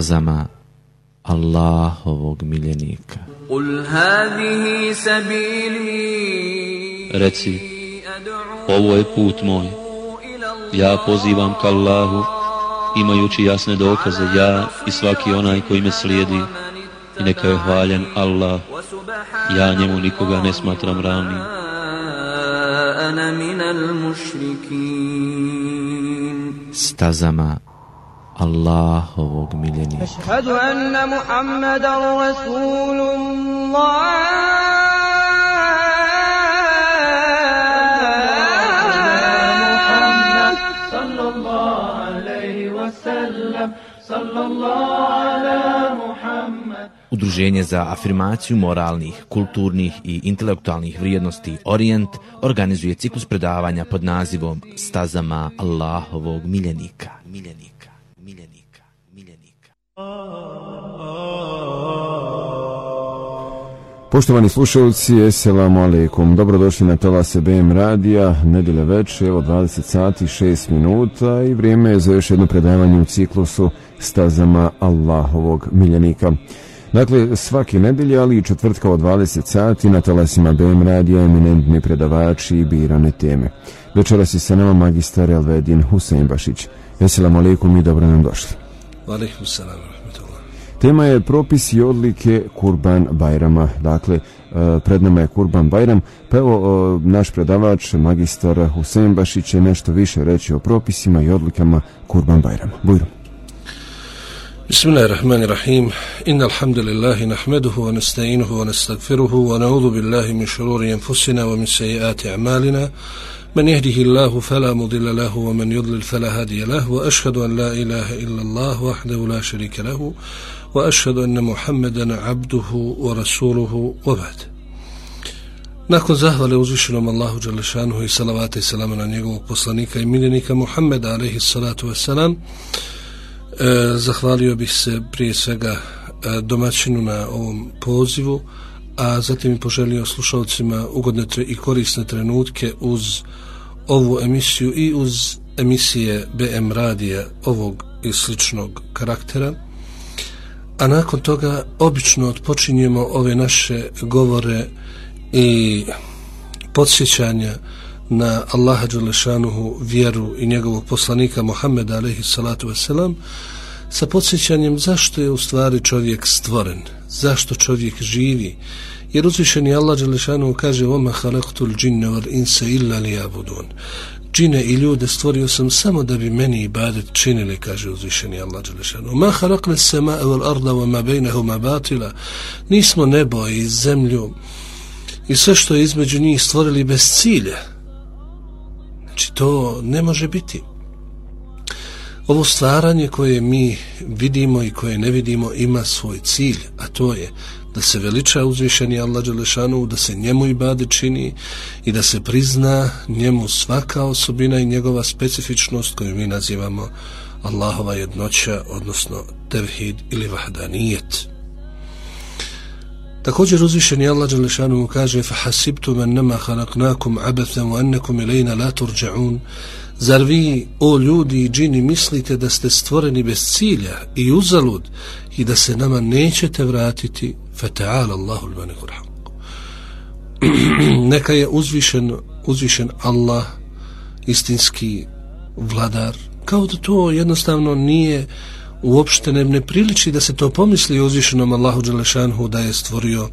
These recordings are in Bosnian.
stazama Allahovog miljenika. Reci, ovo je put moj. Ja pozivam k Allahu, imajući jasne dokaze, ja i svaki onaj koji me slijedi. I neka je hvaljen Allah, ja njemu nikoga ne smatram ravnim. Stazama Allahovog. Allahovog miljenika. Ašhadu anna Muhammeda Rasulullah. Udruženje za afirmaciju moralnih, kulturnih i intelektualnih vrijednosti Orient organizuje ciklus predavanja pod nazivom Stazama Allahovog miljenika. miljenika miljenika, miljenika. Poštovani slušalci, eselamu alaikum. Dobrodošli na Talase BM radija, nedjelje večer, evo 20 sati, 6 minuta i vrijeme je za još jedno predavanje u ciklusu stazama Allahovog miljenika. Dakle, svake nedelje, ali i četvrtka od 20 sati na talasima BM radija eminentni predavači i birane teme. Večeras je sa nama magistar Elvedin Husein Bašić. Eselamu alaikum i dobro nam došli. Alaikum salam, rahmetullah. Tema je propis i odlike Kurban Bajrama. Dakle, e, pred nama je Kurban Bajram. Pa evo, e, naš predavač, magistar Husein Bašić će nešto više reći o propisima i odlikama Kurban Bajrama. Bujro. بسم الله الرحمن الرحيم إن الحمد لله نحمده ونستعينه ونستغفره ونعوذ بالله من شرور أنفسنا ومن سيئات أعمالنا من يهده الله فلا مضل له ومن يضلل فلا هادي له وأشهد أن لا إله إلا الله وحده لا شريك له وأشهد أن محمدا عبده ورسوله وبعد Nakon zahvale uzvišenom Allahu Đalešanuhu i salavata i salama na njegovog poslanika i miljenika Muhammeda alaihi salatu wasalam e, zahvalio bih se prije svega e, domaćinu na ovom pozivu e, a zatim i poželio slušalcima ugodne tre i korisne trenutke uz ovu emisiju i uz emisije BM radija ovog i sličnog karaktera. A nakon toga obično odpočinjemo ove naše govore i podsjećanja na Allaha Đalešanuhu vjeru i njegovog poslanika Mohameda alaihi salatu wasalam sa podsjećanjem zašto je u stvari čovjek stvoren, zašto čovjek živi. Jer uzvišeni Allah Đalešanuhu kaže وَمَا خَلَقْتُ الْجِنَّ وَالْإِنْسَ إِلَّا لِيَابُدُونَ Džine i ljude stvorio sam samo da bi meni ibadet činili, kaže uzvišeni Allah Đalešanuhu. Ma halakne sema evel arda wa ma bejnehuma batila. Nismo nebo i zemlju i sve što je između njih stvorili bez cilja. Znači to ne može biti. Ovo stvaranje koje mi vidimo i koje ne vidimo ima svoj cilj, a to je da se veliča uzvišeni Allah Đelešanu, da se njemu i bade čini i da se prizna njemu svaka osobina i njegova specifičnost koju mi nazivamo Allahova jednoća, odnosno tevhid ili vahdanijet. Također uzvišeni Allah Đelešanu mu kaže فَحَسِبْتُمْ أَنَّمَا خَلَقْنَاكُمْ عَبَثًا وَأَنَّكُمْ إِلَيْنَا لَا تُرْجَعُونَ Zar vi, o ljudi i džini, mislite da ste stvoreni bez cilja i uzalud i da se nama nećete vratiti? فَتَعَالَ اللَّهُ الْمَنِكُ الْحَقُ Neka je uzvišen, uzvišen Allah, istinski vladar, kao da to jednostavno nije uopšte ne, ne priliči da se to pomisli o uzvišenom Allahu Đelešanhu da je stvorio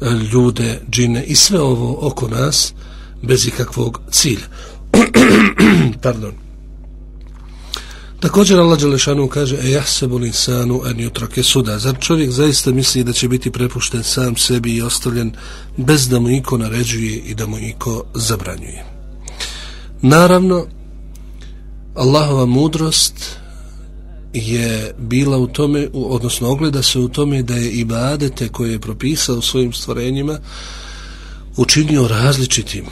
e, ljude, džine i sve ovo oko nas bez ikakvog cilja. Pardon. Također Allah Đelešanu kaže E jahsebu linsanu en jutrake suda Zar čovjek zaista misli da će biti prepušten sam sebi i ostavljen bez da mu iko naređuje i da mu iko zabranjuje Naravno Allahova mudrost je bila u tome, odnosno ogleda se u tome da je ibadete koje je propisao svojim stvorenjima učinio različitim.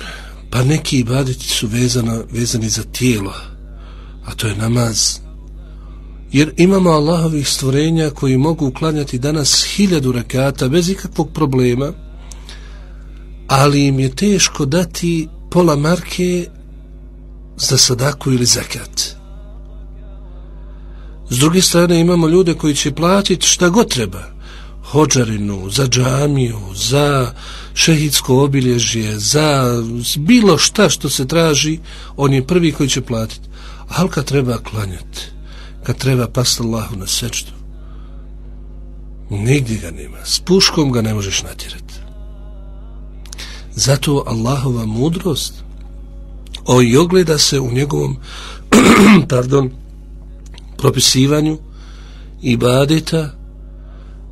Pa neki ibadeti su vezana, vezani za tijelo, a to je namaz. Jer imamo Allahovih stvorenja koji mogu uklanjati danas hiljadu rekata bez ikakvog problema, ali im je teško dati pola marke za sadaku ili zakat S druge strane imamo ljude koji će platiti šta god treba. Hođarinu, za džamiju, za šehidsko obilježje, za bilo šta što se traži, on je prvi koji će platiti. Ali kad treba klanjati, kad treba pasti Allahu na sečtu, nigdje ga nema. S puškom ga ne možeš natjerati. Zato Allahova mudrost o i ogleda se u njegovom pardon, propisivanju ibadeta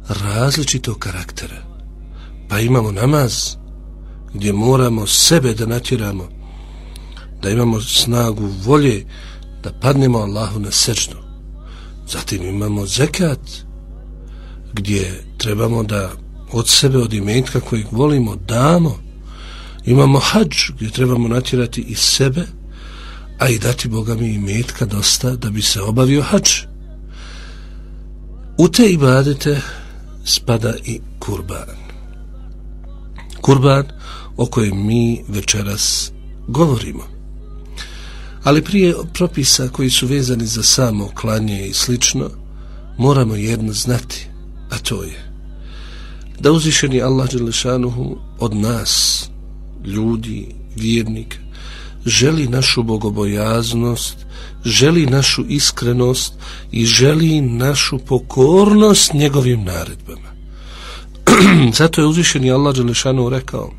različitog karaktera. Pa imamo namaz gdje moramo sebe da natjeramo, da imamo snagu volje da padnemo Allahu na srđnu. Zatim imamo zekat gdje trebamo da od sebe, od imetka kojeg volimo, damo. Imamo hađ gdje trebamo natjerati i sebe, a i dati Boga mi imetka dosta da bi se obavio hač. U te ibadete spada i kurban. Kurban o kojem mi večeras govorimo. Ali prije propisa koji su vezani za samo klanje i slično, moramo jedno znati, a to je da uzvišeni Allah Đelešanuhu od nas, ljudi, vjernika, želi našu bogobojaznost, želi našu iskrenost i želi našu pokornost njegovim naredbama. Zato je uzvišeni Allah Đelešanu rekao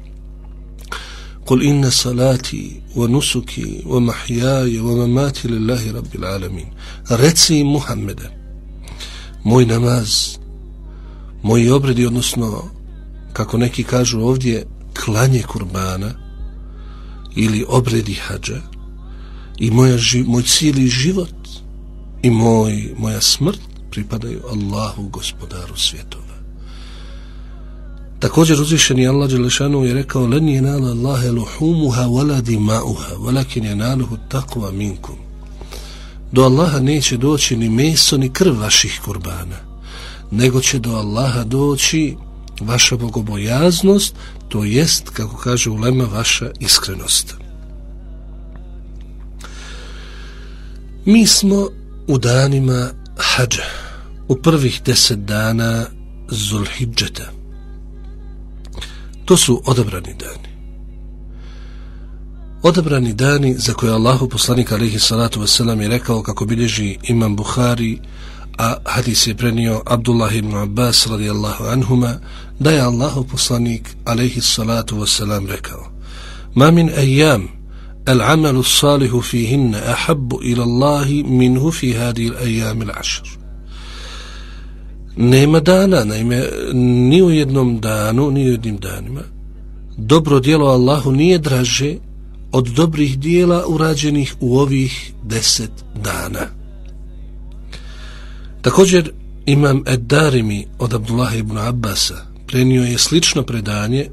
Kul inna salati wa nusuki wa لله wa mamati lillahi rabbil alamin. Reci Muhammede, moj namaz, moji obredi, odnosno, kako neki kažu ovdje, klanje kurbana ili obredi hađa i moja, moj cijeli život i moj, moja smrt pripadaju Allahu gospodaru svjetova. Također uzvišeni Allah Đelešanu je rekao len je nala Allahe luhumuha wala dimauha walakin je naluhu takva minkum. Do Allaha neće doći ni meso ni krv vaših kurbana nego će do Allaha doći vaša bogobojaznost, to jest, kako kaže ulema, vaša iskrenost. Mi smo u danima hađa, u prvih deset dana Zulhidžeta. To su odabrani dani. Odabrani dani za koje Allahu poslanik alihi salatu wasalam je rekao kako bilježi imam Buhari, a hadis je prenio Abdullah ibn Abbas radijallahu anhuma da je Allahu poslanik alaihi salatu wasalam rekao ma min ejam al amalu salihu fihinna ahabbu ila Allahi minhu fi hadhihi al ejam al ashr nema dana naime ni u jednom danu ni u jednim danima dobro dijelo Allahu nije draže od dobrih dijela urađenih u ovih deset dana. Također imam Ed-Darimi od Abdullah ibn Abbasa prenio je slično predanje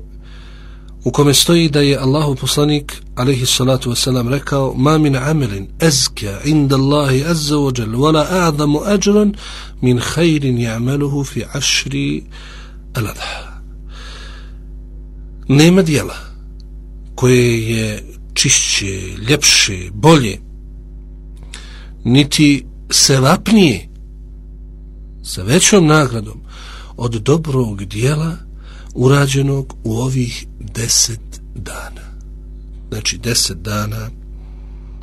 u kome stoji da je Allahu poslanik alaihi salatu wasalam rekao ma min amelin ezka inda Allahi azza wa jal wala a'zamu ajran min khairin ja'maluhu fi ašri aladha. Nema dijela koje je čišće, ljepše, bolje niti sevapnije sa većom nagradom od dobrog dijela urađenog u ovih deset dana. Znači deset dana,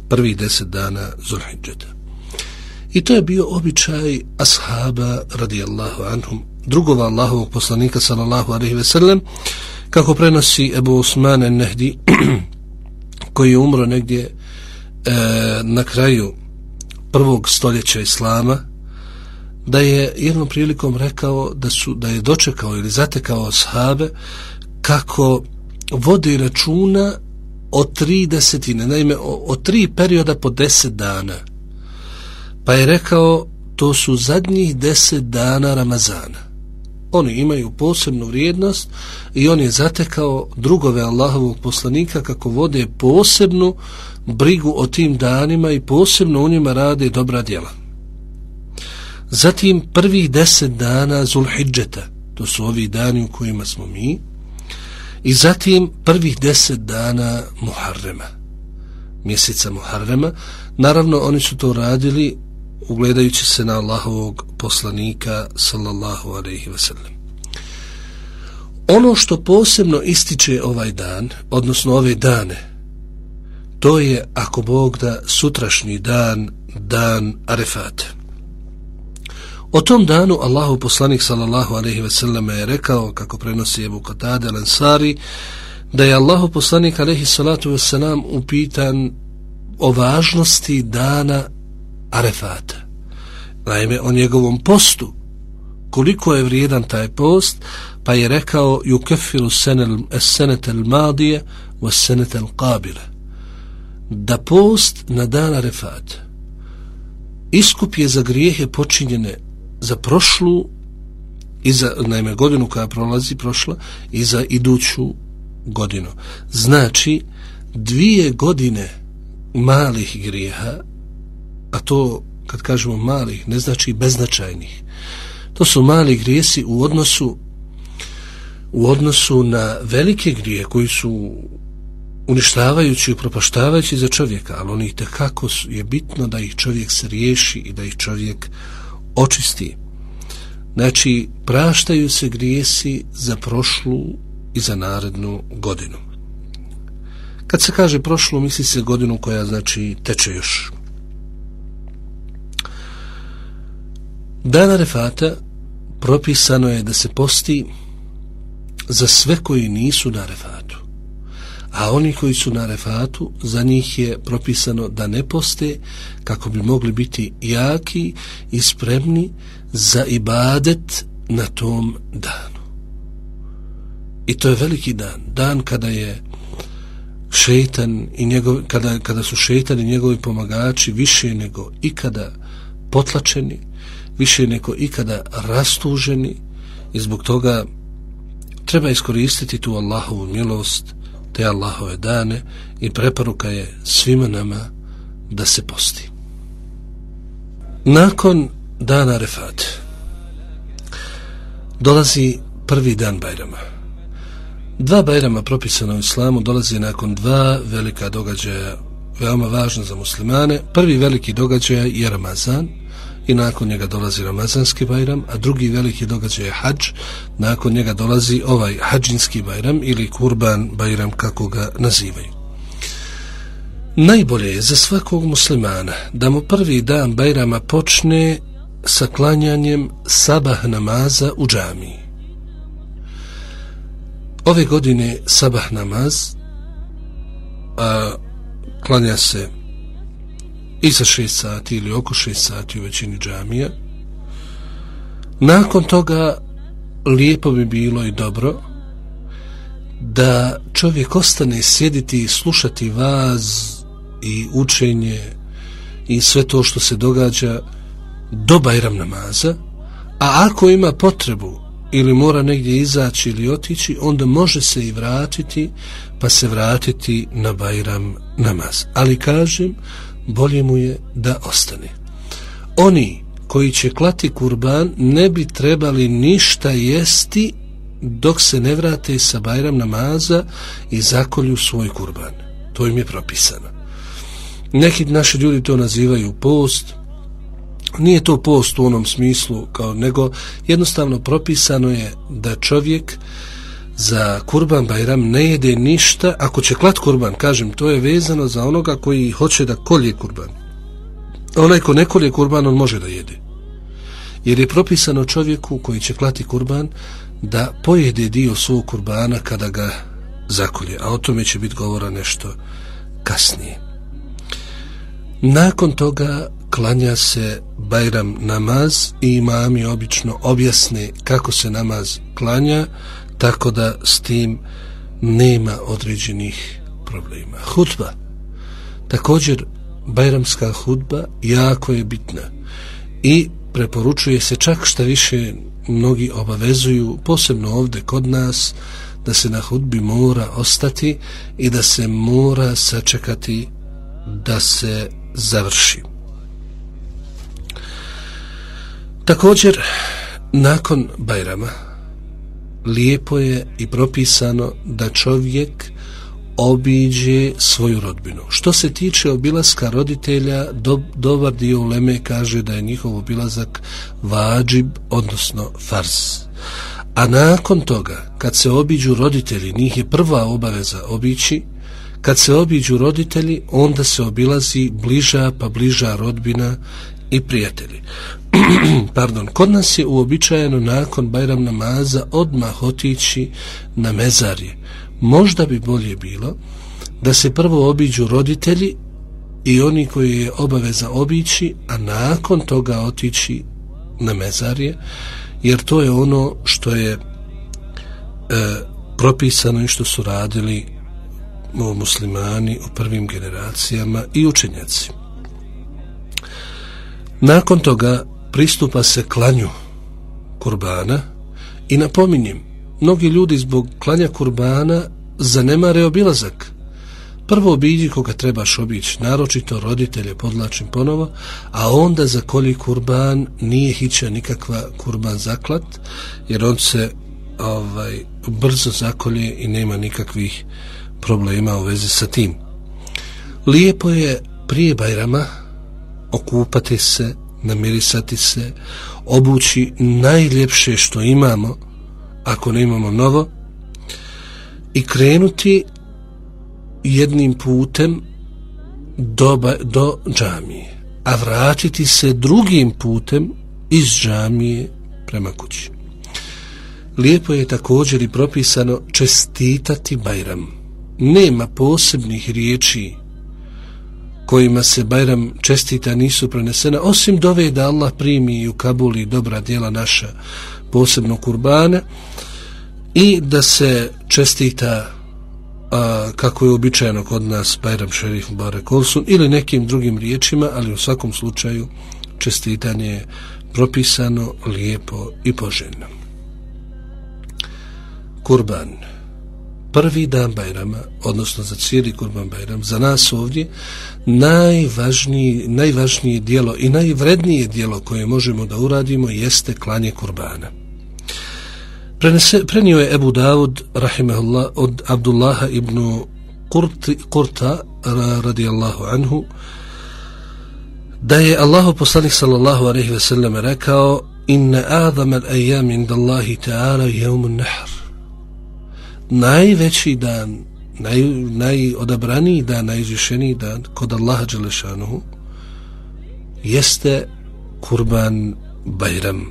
prvih deset dana Zulhidžeta. I to je bio običaj ashaba radijallahu anhum, drugova Allahovog poslanika sallallahu alaihi ve sellem, kako prenosi Ebu Usman Nehdi, koji je umro negdje e, na kraju prvog stoljeća Islama, da je jednom prilikom rekao da su da je dočekao ili zatekao sahabe kako vodi računa o tri desetine, naime o, o tri perioda po deset dana. Pa je rekao to su zadnjih deset dana Ramazana. Oni imaju posebnu vrijednost i on je zatekao drugove Allahovog poslanika kako vode posebnu brigu o tim danima i posebno u njima rade dobra djela. Zatim prvih deset dana Zulhidžeta, to su ovi dani u kojima smo mi, i zatim prvih deset dana Muharrema, mjeseca Muharrema. Naravno, oni su to radili ugledajući se na Allahovog poslanika sallallahu alaihi wasallam. Ono što posebno ističe ovaj dan, odnosno ove dane, to je ako Bog da sutrašnji dan, dan Arefata. O tom danu Allahu poslanik sallallahu alejhi ve sellem je rekao kako prenosi Abu Katade al-Ansari da je Allahu poslanik alejhi salatu ve selam upitan o važnosti dana Arefata. Naime, o njegovom postu, koliko je vrijedan taj post, pa je rekao yukaffiru as-sanata al-madiyah was-sanata al-qabila da post na dan Arefat iskup je za grijehe počinjene za prošlu i za, naime, godinu koja prolazi prošla i za iduću godinu. Znači, dvije godine malih grijeha, a to, kad kažemo malih, ne znači beznačajnih. To su mali grijesi u odnosu u odnosu na velike grije koji su uništavajući i propaštavajući za čovjeka, ali oni tekako je bitno da ih čovjek se riješi i da ih čovjek očisti. Znači, praštaju se grijesi za prošlu i za narednu godinu. Kad se kaže prošlu, misli se godinu koja znači teče još. Dana refata propisano je da se posti za sve koji nisu na refatu a oni koji su na refatu, za njih je propisano da ne poste kako bi mogli biti jaki i spremni za ibadet na tom danu. I to je veliki dan, dan kada je šeitan i njegov, kada, kada su šeitan i njegovi pomagači više nego ikada potlačeni, više nego ikada rastuženi i zbog toga treba iskoristiti tu Allahovu milost te Allahove dane i preporuka je svima nama da se posti. Nakon dana Refat dolazi prvi dan Bajrama. Dva Bajrama propisana u islamu dolazi nakon dva velika događaja veoma važna za muslimane. Prvi veliki događaj je Ramazan, i nakon njega dolazi Ramazanski Bajram, a drugi veliki događaj je Hadž, nakon njega dolazi ovaj Hadžinski Bajram ili Kurban Bajram kako ga nazivaju. Najbolje je za svakog muslimana da mu prvi dan Bajrama počne sa klanjanjem sabah namaza u džamiji. Ove godine sabah namaz a, klanja se i sa 6 sati ili oko 6 sati u većini džamija. Nakon toga lijepo bi bilo i dobro da čovjek ostane sjediti i slušati vaz i učenje i sve to što se događa do Bajram namaza, a ako ima potrebu ili mora negdje izaći ili otići, onda može se i vratiti, pa se vratiti na Bajram namaz. Ali kažem, bolje mu je da ostane. Oni koji će klati kurban ne bi trebali ništa jesti dok se ne vrate sa Bajram namaza i zakolju svoj kurban. To im je propisano. Neki naši ljudi to nazivaju post. Nije to post u onom smislu kao nego jednostavno propisano je da čovjek za kurban Bajram ne jede ništa, ako će klat kurban, kažem, to je vezano za onoga koji hoće da kolje kurban. Onaj ko ne kolje kurban, on može da jede. Jer je propisano čovjeku koji će klati kurban da pojede dio svog kurbana kada ga zakolje, a o tome će biti govora nešto kasnije. Nakon toga klanja se Bajram namaz i imami obično objasne kako se namaz klanja, tako da s tim nema određenih problema. Hutba. Također, bajramska hudba jako je bitna i preporučuje se čak šta više mnogi obavezuju, posebno ovde kod nas, da se na hudbi mora ostati i da se mora sačekati da se završi. Također, nakon Bajrama, lijepo je i propisano da čovjek obiđe svoju rodbinu. Što se tiče obilaska roditelja, do, dobar dio uleme kaže da je njihov obilazak vađib, odnosno farz. A nakon toga, kad se obiđu roditelji, njih je prva obaveza obići, kad se obiđu roditelji, onda se obilazi bliža pa bliža rodbina i prijatelji. Pardon, kod nas je uobičajeno nakon Bajram namaza odmah otići na mezarje. Možda bi bolje bilo da se prvo obiđu roditelji i oni koji je obaveza obići, a nakon toga otići na mezarje, jer to je ono što je e, propisano i što su radili muslimani u prvim generacijama i učenjaci. Nakon toga pristupa se klanju kurbana i napominjem, mnogi ljudi zbog klanja kurbana zanemare obilazak. Prvo obiđi koga trebaš obići, naročito roditelje podlačim ponovo, a onda za kolji kurban nije hića nikakva kurban zaklat, jer on se ovaj brzo zakolje i nema nikakvih problema u vezi sa tim. Lijepo je prije Bajrama okupati se, namirisati se, obući najljepše što imamo, ako ne imamo novo, i krenuti jednim putem do, do džamije, a vratiti se drugim putem iz džamije prema kući. Lijepo je također i propisano čestitati Bajram. Nema posebnih riječi kojima se Bajram čestita nisu prenesena, osim dove da Allah primi i u Kabuli dobra djela naša posebno kurbane, i da se čestita a, kako je običajeno kod nas Bajram Šerif Mubarak Olsun ili nekim drugim riječima, ali u svakom slučaju čestitanje je propisano, lijepo i poželjno. Kurban prvi dan Bajrama, odnosno za cijeli Kurban Bajram, za nas ovdje, najvažniji, najvažnije dijelo i najvrednije dijelo koje možemo da uradimo jeste klanje Kurbana. Prenese, prenio je Ebu Davud, rahimahullah, od Abdullaha ibn Kurt, Kurta, radijallahu anhu, da je Allahu poslanik sallallahu alejhi ve sellem rekao inna a'zama al ayyam inda Allahi ta'ala yawm an-nahr najveći dan, naj, najodabraniji dan, najizvišeniji dan kod Allaha Đelešanuhu jeste Kurban Bajram.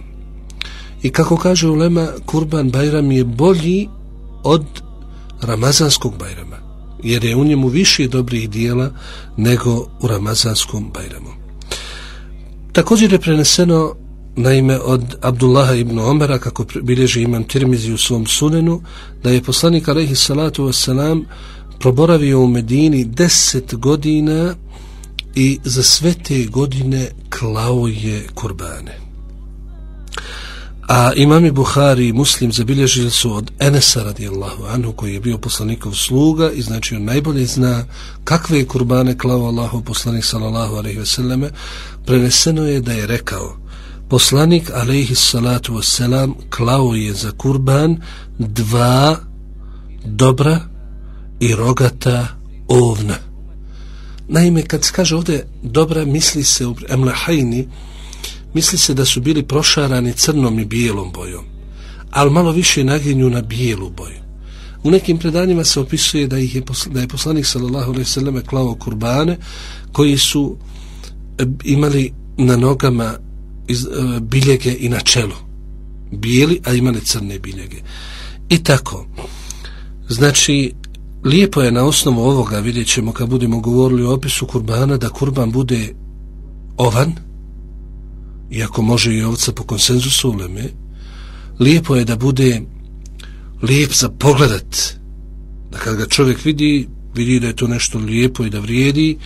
I kako kaže Ulema, Kurban Bajram je bolji od Ramazanskog Bajrama, jer je u njemu više dobrih dijela nego u Ramazanskom Bajramu. Također je preneseno Naime, od Abdullaha ibn Omara, kako bilježi imam Tirmizi u svom sunenu, da je poslanik alaihi salatu wasalam proboravio u Medini deset godina i za sve te godine klao je kurbane. A imami Buhari i Muslim zabilježili su od Enesa radijallahu anhu, koji je bio poslanikov sluga i znači on najbolje zna kakve je kurbane klao Allahu poslanik sallallahu alaihi veseleme preneseno je da je rekao poslanik alejhi salatu vesselam klao je za kurban dva dobra i rogata ovna. Naime, kad se kaže ovdje dobra, misli se u emlahajni, misli se da su bili prošarani crnom i bijelom bojom, ali malo više naginju na bijelu boju. U nekim predanjima se opisuje da, ih je, da je poslanik sallallahu alejhi ve selleme klao kurbane koji su e, imali na nogama iz, e, biljege i na čelu. Bijeli, a imali crne biljege. I tako. Znači, lijepo je na osnovu ovoga, vidjet ćemo kad budemo govorili o opisu kurbana, da kurban bude ovan, iako može i ovca po konsenzusu uleme, lijepo je da bude lijep za pogledat, da kad ga čovjek vidi, vidi da je to nešto lijepo i da vrijedi,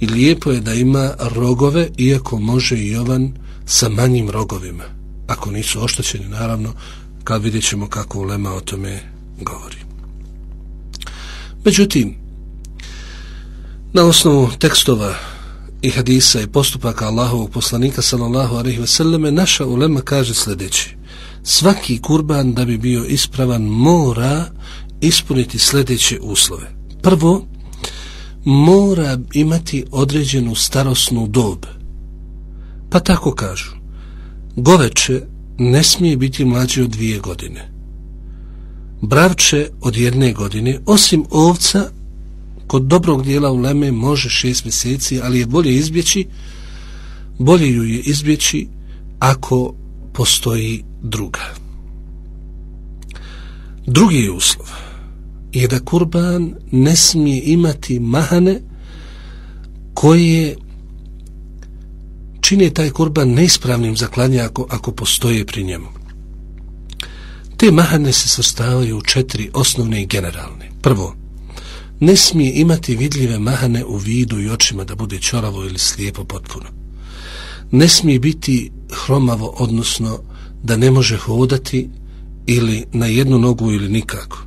i lijepo je da ima rogove, iako može i ovan, sa manjim rogovima, ako nisu oštećeni, naravno, kad vidjet ćemo kako ulema o tome govori. Međutim, na osnovu tekstova i hadisa i postupaka Allahovog poslanika sallallahu alaihi wasallam naša ulema kaže sljedeći svaki kurban da bi bio ispravan mora ispuniti sljedeće uslove Prvo, mora imati određenu starosnu dob. Pa tako kažu, goveče ne smije biti mlađi od dvije godine. Bravče od jedne godine, osim ovca, kod dobrog dijela u leme može šest mjeseci, ali je bolje izbjeći, bolje ju je izbjeći ako postoji druga. Drugi uslov je da kurban ne smije imati mahane koje čine taj kurban neispravnim za klanje ako, ako postoje pri njemu. Te mahane se svrstavaju u četiri osnovne i generalne. Prvo, ne smije imati vidljive mahane u vidu i očima da bude čoravo ili slijepo potpuno. Ne smije biti hromavo, odnosno da ne može hodati ili na jednu nogu ili nikako.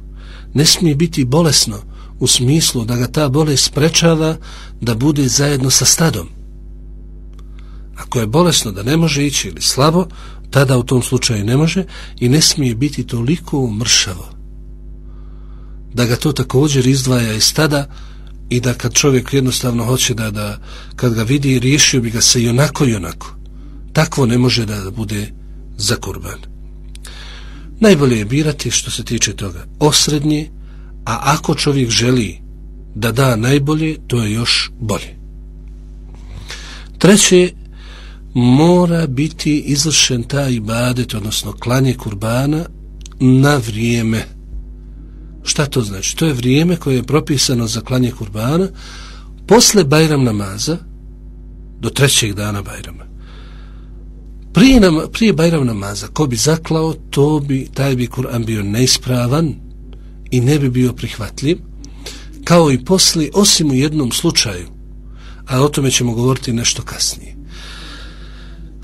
Ne smije biti bolesno u smislu da ga ta bolest sprečava da bude zajedno sa stadom. Ako je bolesno da ne može ići ili slabo, tada u tom slučaju ne može i ne smije biti toliko mršavo da ga to također izdvaja iz stada i da kad čovjek jednostavno hoće da, da kad ga vidi riješio bi ga se i onako i onako. Takvo ne može da bude za kurban. Najbolje je birati što se tiče toga. Osrednje a ako čovjek želi da da najbolje to je još bolje. Treće mora biti izvršen taj ibadet odnosno klanje kurbana na vrijeme Šta to znači? To je vrijeme koje je propisano za klanje kurbana posle Bajram namaza do trećeg dana Bajrama. Prije, nam, prije Bajram namaza, ko bi zaklao, to bi, taj bi Kur'an bio neispravan i ne bi bio prihvatljiv, kao i posle, osim u jednom slučaju, a o tome ćemo govoriti nešto kasnije.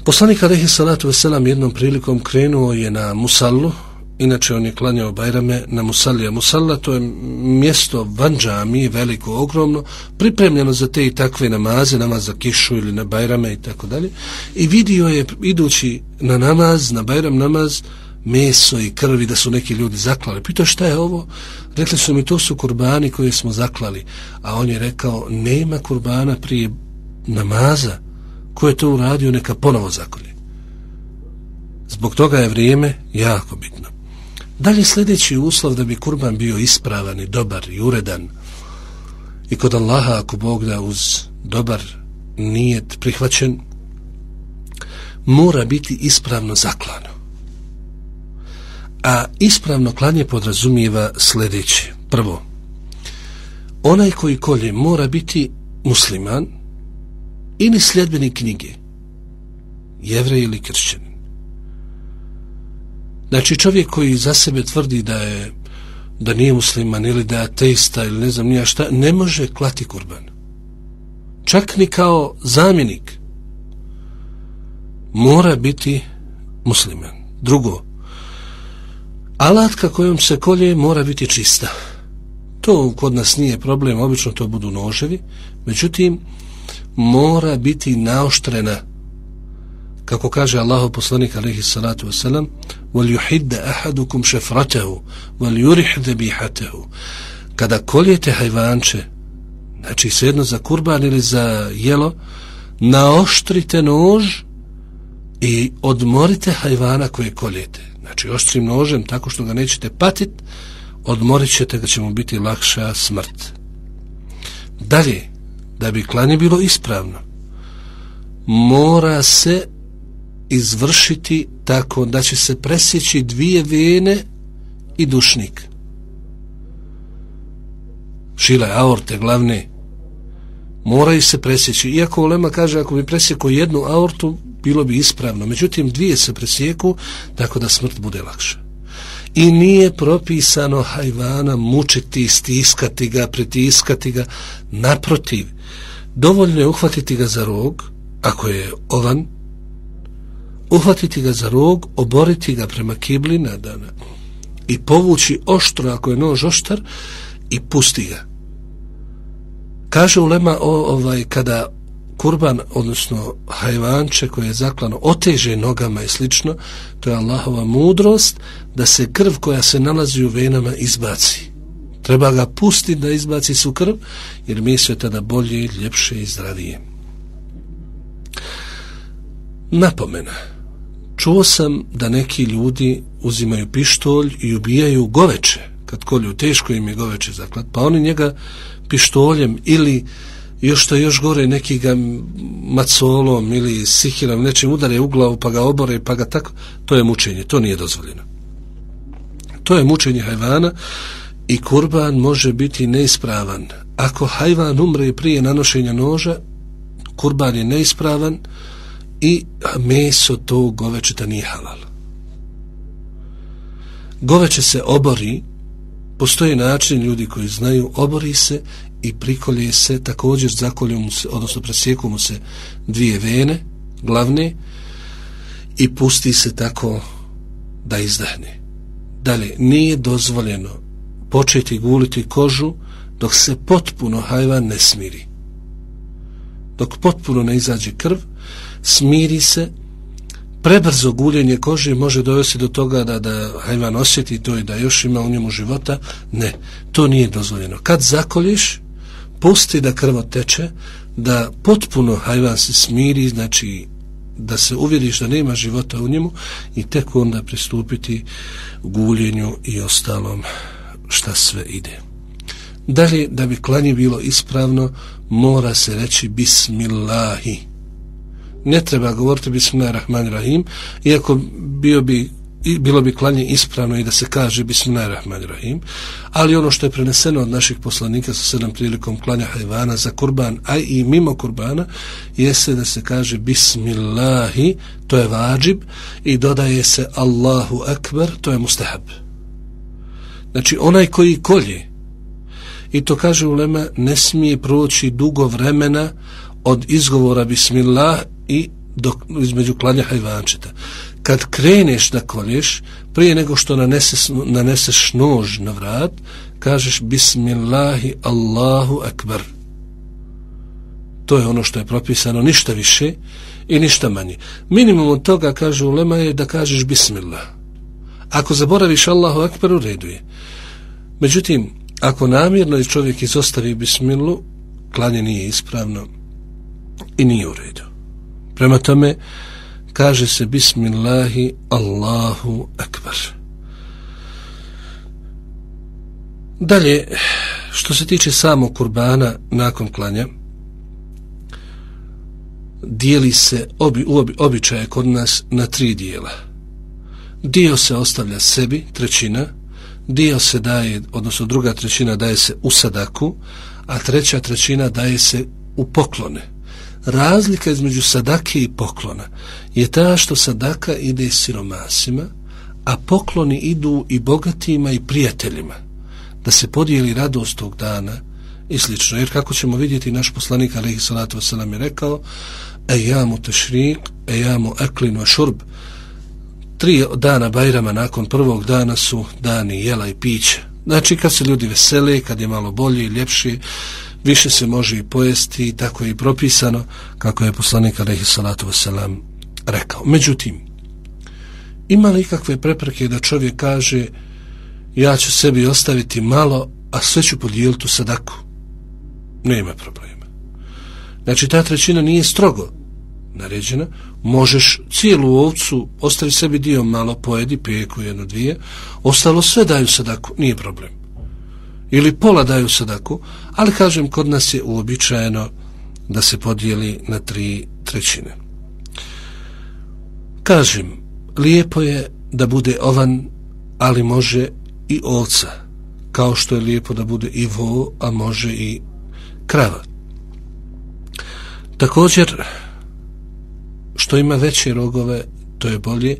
Poslanik Alehi Salatu Veselam jednom prilikom krenuo je na Musallu, Inače, on je klanjao Bajrame na Musallija. Musalla to je mjesto van džamije, veliko, ogromno, pripremljeno za te i takve namaze, namaz za kišu ili na Bajrame i tako dalje. I vidio je, idući na namaz, na Bajram namaz, meso i krvi da su neki ljudi zaklali. Pitao šta je ovo? Rekli su mi, to su kurbani koje smo zaklali. A on je rekao, nema kurbana prije namaza. Ko je to uradio, neka ponovo zakolje. Zbog toga je vrijeme jako bitno. Dalje sljedeći uslov da bi kurban bio ispravan i dobar i uredan i kod Allaha ako Bog da uz dobar nijet prihvaćen mora biti ispravno zaklano. A ispravno klanje podrazumijeva sljedeće. Prvo, onaj koji kolje mora biti musliman ili sljedbenik knjige, jevrej ili kršćanin. Znači čovjek koji za sebe tvrdi da je da nije musliman ili da je ateista ili ne znam nija šta, ne može klati kurban. Čak ni kao zamjenik mora biti musliman. Drugo, alatka kojom se kolje mora biti čista. To kod nas nije problem, obično to budu noževi, međutim, mora biti naoštrena. Kako kaže Allahu poslanik alejhi salatu vesselam wal yuhidda ahadukum shafratahu wal yurih dhabihatahu kada koljete hajvanče znači svejedno za kurban ili za jelo naoštrite nož i odmorite hajvana koje koljete znači oštrim nožem tako što ga nećete patit odmorit ćete da će mu biti lakša smrt. Dalje da bi klanje bilo ispravno mora se izvršiti tako da će se presjeći dvije vene i dušnik. Šile aorte glavne moraju se presjeći. Iako Olema kaže ako bi presjekao jednu aortu, bilo bi ispravno. Međutim, dvije se presjeku tako da smrt bude lakša. I nije propisano hajvana mučiti, stiskati ga, pritiskati ga. Naprotiv, dovoljno je uhvatiti ga za rog, ako je ovan, uhvatiti ga za rog, oboriti ga prema kibli nadana i povući oštro ako je nož oštar i pusti ga. Kaže ulema o, ovaj, kada kurban, odnosno hajvanče koje je zaklano, oteže nogama i slično, to je Allahova mudrost da se krv koja se nalazi u venama izbaci. Treba ga pustiti da izbaci su krv, jer mi je tada bolje, ljepše i zdravije. Napomena. Čuo sam da neki ljudi uzimaju pištolj i ubijaju goveče, kad kolju teško im je goveče zaklat, pa oni njega pištoljem ili još što je još gore neki ga macolom ili sihirom nečim udare u glavu pa ga obore pa ga tako, to je mučenje, to nije dozvoljeno. To je mučenje hajvana i kurban može biti neispravan. Ako hajvan umre prije nanošenja noža, kurban je neispravan i meso tog govečeta nije halal. Goveče se obori, postoje način ljudi koji znaju, obori se i prikolje se, također zakolju mu se, odnosno presjeku mu se dvije vene, glavne, i pusti se tako da izdahne. Dalje, nije dozvoljeno početi guliti kožu dok se potpuno hajvan ne smiri. Dok potpuno ne izađe krv, smiri se, prebrzo guljenje kože može dovesti do toga da, da hajvan osjeti to i da još ima u njemu života. Ne, to nije dozvoljeno. Kad zakolješ, pusti da krvo teče, da potpuno hajvan se smiri, znači da se uvjeriš da nema života u njemu i tek onda pristupiti guljenju i ostalom šta sve ide. Dalje, da bi klanje bilo ispravno, mora se reći Bismillahi. Ne treba govoriti Bismillahirrahmanirrahim, iako bio bi i bilo bi klanje ispravno i da se kaže Bismillahirrahmanirrahim, ali ono što je preneseno od naših poslanika sa sedam prilikom klanja hajvana za kurban, a i mimo kurbana, jeste da se kaže Bismillahi, to je vađib, i dodaje se Allahu Akbar, to je mustahab. Znači, onaj koji kolje, i to kaže ulema, ne smije proći dugo vremena od izgovora Bismillah i dok, između klanja hajvančeta kad kreneš da kolješ, prije nego što naneseš, naneseš nož na vrat, kažeš Bismillahi Allahu Akbar. To je ono što je propisano, ništa više i ništa manje. Minimum od toga, kaže Ulema, je da kažeš Bismillah. Ako zaboraviš Allahu Akbar, u redu je. Međutim, ako namjerno čovjek izostavi Bismillu, klanje nije ispravno i nije u redu. Prema tome, kaže se Bismillahi Allahu Akbar. Dalje, što se tiče samog kurbana nakon klanja, dijeli se obi, obi, običaje kod nas na tri dijela. Dio se ostavlja sebi, trećina, dio se daje, odnosno druga trećina daje se u sadaku, a treća trećina daje se u poklone razlika između sadake i poklona je ta što sadaka ide siromasima, a pokloni idu i bogatima i prijateljima, da se podijeli radost tog dana i slično. Jer kako ćemo vidjeti, naš poslanik Alehi Salatu Vasalam je rekao e jamu tešrik, e jamu eklinu šurb, tri dana Bajrama nakon prvog dana su dani jela i pića. Znači kad se ljudi vesele, kad je malo bolje i ljepše, više se može i pojesti tako je i propisano kako je poslanik alaihi salatu wasalam rekao. Međutim, ima li ikakve prepreke da čovjek kaže ja ću sebi ostaviti malo, a sve ću podijeliti u sadaku? Nema problema. Znači, ta trećina nije strogo naređena. Možeš cijelu ovcu ostavi sebi dio malo pojedi, peku jedno dvije, ostalo sve daju sadaku, nije problem ili pola daju sadaku, ali kažem, kod nas je uobičajeno da se podijeli na tri trećine. Kažem, lijepo je da bude ovan, ali može i ovca, kao što je lijepo da bude i vo, a može i krava. Također, što ima veće rogove, to je bolje.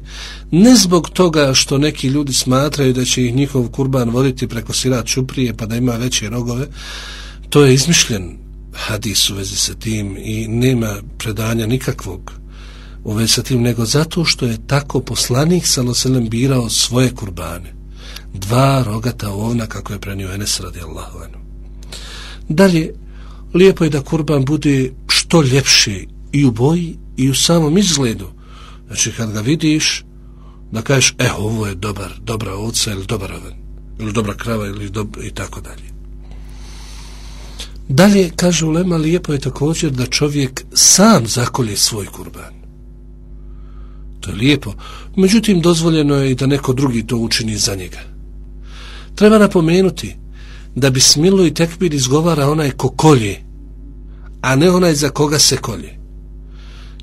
Ne zbog toga što neki ljudi smatraju da će ih njihov kurban voditi preko sirat čuprije pa da ima veće rogove, to je izmišljen hadis u vezi sa tim i nema predanja nikakvog u vezi sa tim, nego zato što je tako poslanik Saloselem birao svoje kurbane. Dva rogata ovna kako je prenio Enes radi Allahu enu. Dalje, lijepo je da kurban bude što ljepši i u boji i u samom izgledu, Znači kad ga vidiš, da kažeš, e, ovo je dobar, dobra ovca ili dobar oven. ili dobra krava ili dob, i tako dalje. Dalje, kaže Ulema, lijepo je također da čovjek sam zakolje svoj kurban. To je lijepo. Međutim, dozvoljeno je i da neko drugi to učini za njega. Treba napomenuti da bismilu i tekbir izgovara onaj ko kolje, a ne onaj za koga se kolje.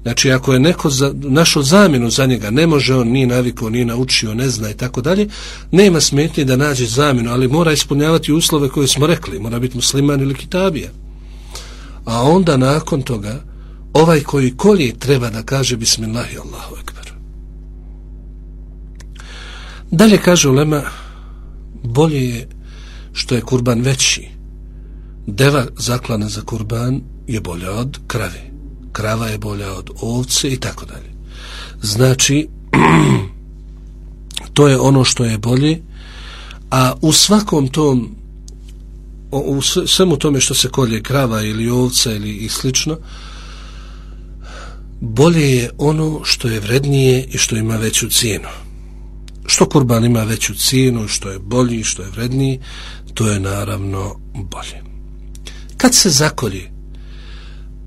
Znači, ako je neko za, našo zamjenu za njega, ne može on, ni navikao, ni naučio, ne zna i tako dalje, nema smetnje da nađe zamjenu, ali mora ispunjavati uslove koje smo rekli, mora biti musliman ili kitabija. A onda nakon toga, ovaj koji kolje treba da kaže Bismillahi Allahu Ekber. Dalje kaže Ulema, bolje je što je kurban veći. Deva zaklana za kurban je bolja od krave krava je bolja od ovce i tako dalje. Znači, to je ono što je bolje, a u svakom tom, u svemu tome što se kolje krava ili ovca ili i slično, bolje je ono što je vrednije i što ima veću cijenu. Što kurban ima veću cijenu, što je bolji, što je vredniji, to je naravno bolje. Kad se zakolje,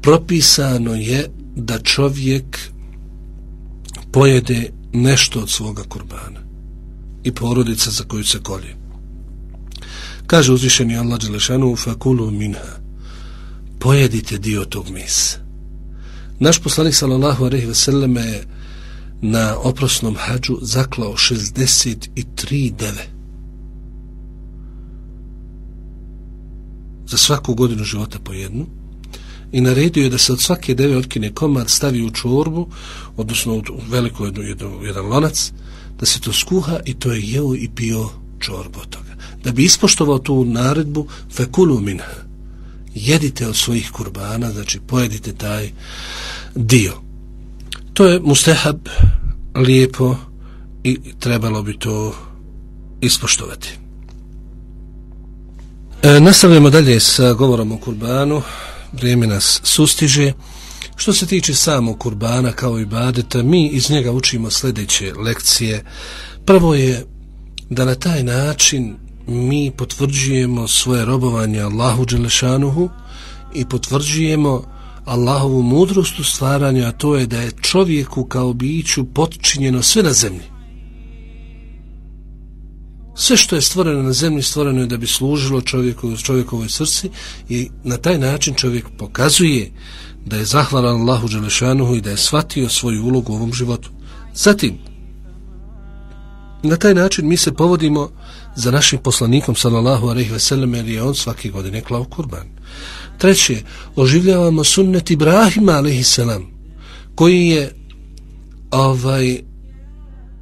propisano je da čovjek pojede nešto od svoga kurbana i porodica za koju se kolje. Kaže uzvišeni Allah Đelešanu fakulu minha pojedite dio tog mesa. Naš poslanik sallallahu alejhi ve selleme je na oprosnom hadžu zaklao 63 deve. Za svaku godinu života po jednu i naredio je da se od svake deve otkine komad stavi u čorbu, odnosno u veliko jednu, jednu, jedan lonac, da se to skuha i to je jeo i pio čorbu od toga. Da bi ispoštovao tu naredbu, fekulu minha, jedite od svojih kurbana, znači pojedite taj dio. To je mustehab lijepo i trebalo bi to ispoštovati. E, nastavljamo dalje sa govorom o kurbanu vrijeme nas sustiže. Što se tiče samog kurbana kao i badeta, mi iz njega učimo sljedeće lekcije. Prvo je da na taj način mi potvrđujemo svoje robovanje Allahu Đelešanuhu i potvrđujemo Allahovu mudrost u stvaranju, a to je da je čovjeku kao biću potčinjeno sve na zemlji. Sve što je stvoreno na zemlji stvoreno je da bi služilo čovjeku, čovjekovoj srci i na taj način čovjek pokazuje da je zahvalan Allahu Đelešanuhu i da je shvatio svoju ulogu u ovom životu. Zatim, na taj način mi se povodimo za našim poslanikom sallallahu alejhi ve sellem jer je on svake godine klao kurban. Treće, oživljavamo sunnet Ibrahima alejhi selam koji je ovaj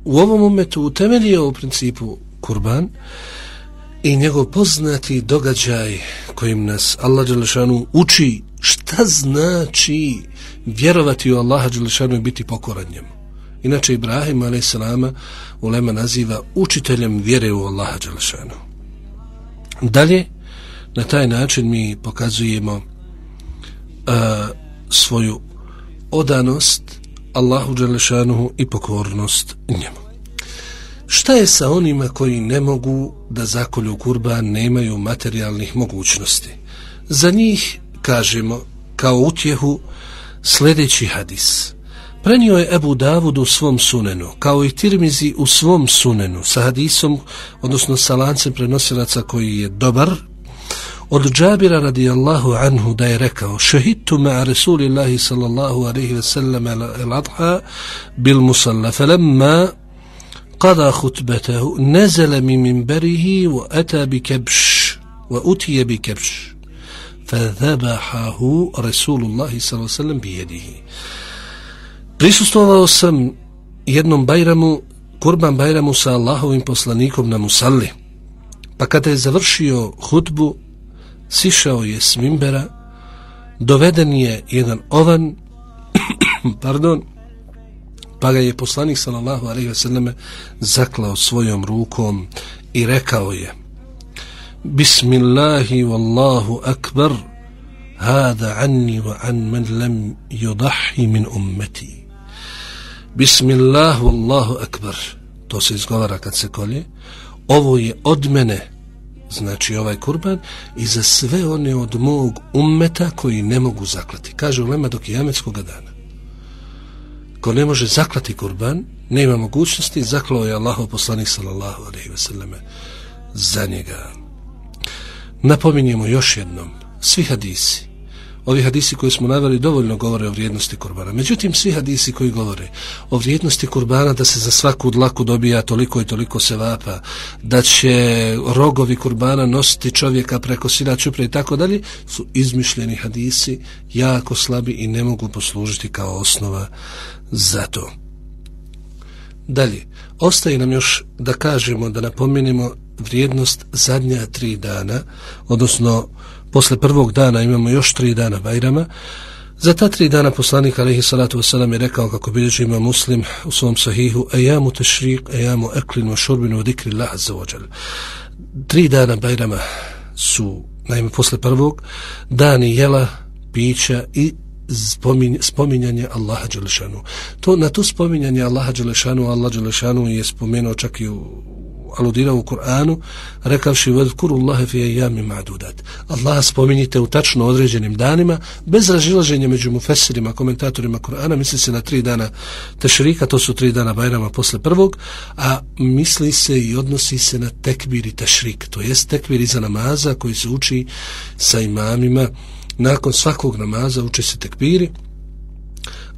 u ovom momentu utemeljio u principu kurban i njegov poznati događaj kojim nas Allah Đelešanu uči šta znači vjerovati u Allaha Đelešanu i biti pokoran njemu. Inače Ibrahim a.s. ulema naziva učiteljem vjere u Allaha Đelešanu. Dalje, na taj način mi pokazujemo uh, svoju odanost Allahu Đelešanu i pokornost njemu. Šta je sa onima koji ne mogu da zakolju kurban, nemaju materijalnih mogućnosti? Za njih, kažemo, kao utjehu, sljedeći hadis. Prenio je Ebu Davud u svom sunenu, kao i Tirmizi u svom sunenu, sa hadisom, odnosno sa lancem prenosilaca koji je dobar, od Džabira radijallahu anhu da je rekao šehitu ma Rasulillahi sallallahu alaihi ve sellem el-adha bil musalla, felemma قضى خطبته نزل من منبره وأتى بكبش وأتي بكبش فذبحه رسول الله صلى الله عليه وسلم بيده Prisustovao sam jednom bajramu, kurban bajramu sa Allahovim poslanikom na Musalli. Pa kada je završio hutbu, sišao je s mimbera, doveden je jedan ovan, pardon, Pa ga je poslanik sallallahu alejhi ve selleme zaklao svojom rukom i rekao je: Bismillahi wallahu akbar. Hada anni wa an man lam yudahi min ummati. Bismillah wallahu akbar. To se izgovara kad se kolje. ovo je od mene znači ovaj kurban i za sve one od mog ummeta koji ne mogu zaklati kaže ulema dok je dana ko ne može zaklati kurban nema mogućnosti zaklao je Allahov poslanik sallallahu alejhi ve selleme za njega. Napominjemo još jednom svi hadisi Ovi hadisi koji smo naveli dovoljno govore o vrijednosti kurbana. Međutim, svi hadisi koji govore o vrijednosti kurbana da se za svaku dlaku dobija toliko i toliko sevapa, da će rogovi kurbana nositi čovjeka preko sina čupre i tako dalje, su izmišljeni hadisi, jako slabi i ne mogu poslužiti kao osnova za to. Dalje, ostaje nam još da kažemo, da napomenemo vrijednost zadnja tri dana, odnosno posle prvog dana imamo još tri dana Bajrama. Za ta tri dana poslanik alaihi salatu wasalam je rekao kako bilježi ima muslim u svom sahihu ejamu tešrik, ejamu eklinu, šurbinu, dikri lah za ođal. Tri dana Bajrama su, naime, posle prvog, dani jela, pića i spominj, spominjanje Allaha Đelešanu. To, na to spominjanje Allaha Đelešanu, Allah Đelešanu je spomenuo čak i u aludirao u Kur'anu, rekavši vedkurullahe fi ejami ma'dudat. Allah spominjite u tačno određenim danima, bez ražilaženja među mufesirima, komentatorima Kur'ana, misli se na tri dana tešrika, to su tri dana Bajrama posle prvog, a misli se i odnosi se na tekbir i tešrik, to jest tekbir iza namaza koji se uči sa imamima, nakon svakog namaza uče se tekbiri,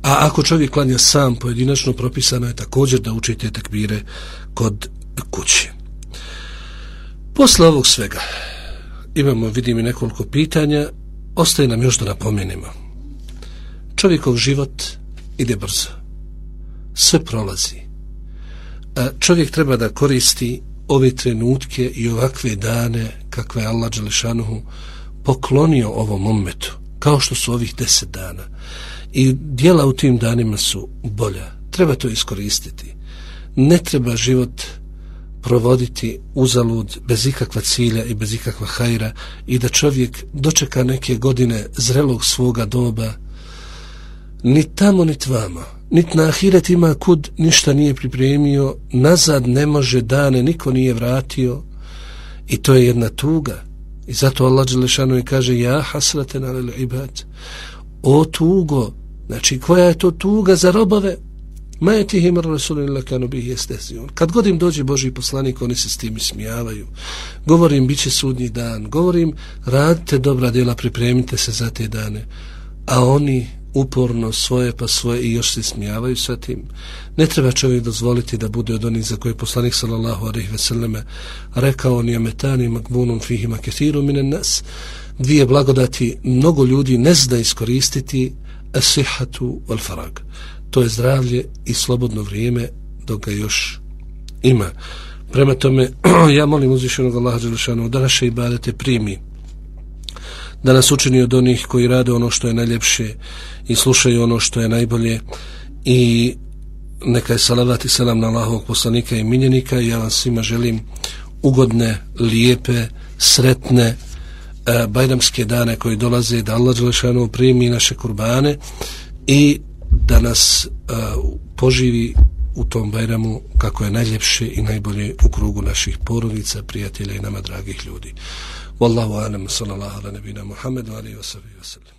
A ako čovjek klanja sam pojedinačno, propisano je također da uči te tekbire kod kući. Posle ovog svega imamo, vidim i nekoliko pitanja, ostaje nam još da napomenimo. Čovjekov život ide brzo. Sve prolazi. A čovjek treba da koristi ove trenutke i ovakve dane kakve Allah Đelešanuhu poklonio ovom umetu, kao što su ovih deset dana. I dijela u tim danima su bolja. Treba to iskoristiti. Ne treba život provoditi uzalud bez ikakva cilja i bez ikakva hajra i da čovjek dočeka neke godine zrelog svoga doba ni tamo ni tvamo. Nit na ahiret ima kud ništa nije pripremio nazad ne može dane niko nije vratio i to je jedna tuga. I zato Allah Đelešanu i kaže ja hasrate na ibad. O tugo znači koja je to tuga za robove? Ma etihim tihim kanu bih jeste Kad godim dođe Boži poslanik, oni se s tim smijavaju. Govorim, bit će sudnji dan. Govorim, radite dobra djela, pripremite se za te dane. A oni uporno svoje pa svoje i još se smijavaju sa tim. Ne treba čovjek dozvoliti da bude od onih za koje poslanik sallallahu alejhi ve selleme rekao on je metani magbunum fihima minen nas. Dvije blagodati mnogo ljudi ne zna iskoristiti asihatu wal farag to je zdravlje i slobodno vrijeme dok ga još ima. Prema tome, ja molim uzvišenog Allaha Đelešanu da naše ibadete primi, da nas učini od onih koji rade ono što je najljepše i slušaju ono što je najbolje i neka je salavat i salam na Allahovog poslanika i minjenika i ja vam svima želim ugodne, lijepe, sretne e, bajramske dane koji dolaze da Allah Đelešanu primi naše kurbane i da nas uh, poživi u tom Bajramu kako je najljepše i najbolje u krugu naših porodica, prijatelja i nama dragih ljudi. Wallahu alam, sallallahu ala nebina Muhammedu, alihi wasallam.